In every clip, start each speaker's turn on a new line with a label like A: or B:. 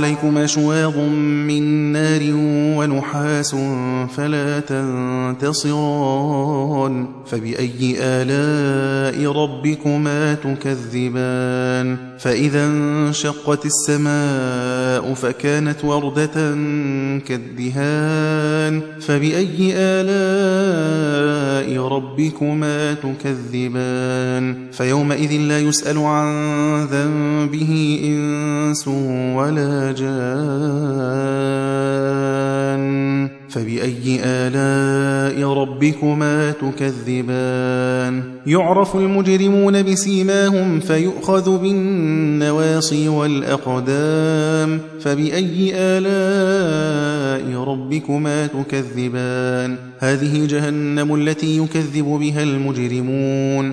A: عليكما شواظ من نار ونحاس فلا تنتصران فبأي آلاء ربكما تكذبان فإذا انشقت السماء فكانت وردة كالدهان فبأي آلاء ربكما تكذبان فيومئذ لا يسأل عن ذنبه إنس ولا جان فبأي آلاء ربكما تكذبان؟ يعرف المجرمون بسيماهم فيؤخذ بالنواصي والأقدام. فبأي آلاء ربكما تكذبان؟ هذه جهنم التي يكذب بها المجرمون.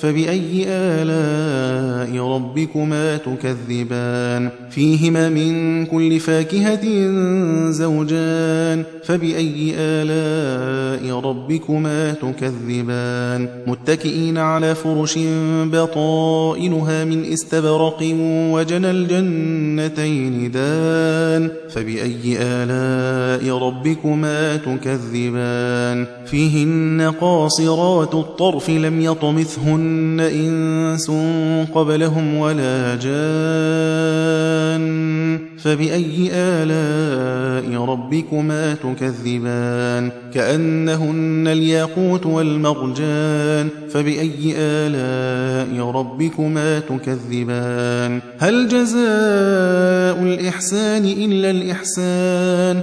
A: فبأي آلاء ربكما تكذبان؟ فيهما من كل فاكهة زوجان فبأي آلاء ربكما تكذبان؟ متكئين على فرش بطائنها من استبرق وجنى الجنتين دان فبأي آلاء ربكما تكذبان؟ فيهن قاصرات الطرف لم يطمثهن إنس قبلهم ولا جان فبأي آلاء ربكما تكذبان كأنهن الياقوت والمرجان فبأي آلاء ربكما تكذبان هل جزاء الإحسان إلا الإحسان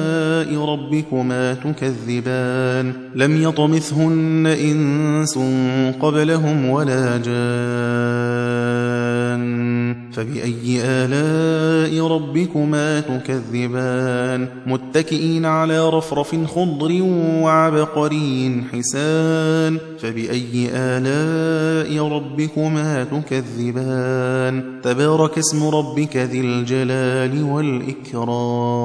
A: ربكما تكذبان لم يطمثهن إنس قبلهم ولا جان فبأي آلاء ربكما تكذبان متكئين على رفرف خضر وعبقري حسان فبأي آلاء ربكما تكذبان تبارك اسم ربك ذي الجلال والإكرام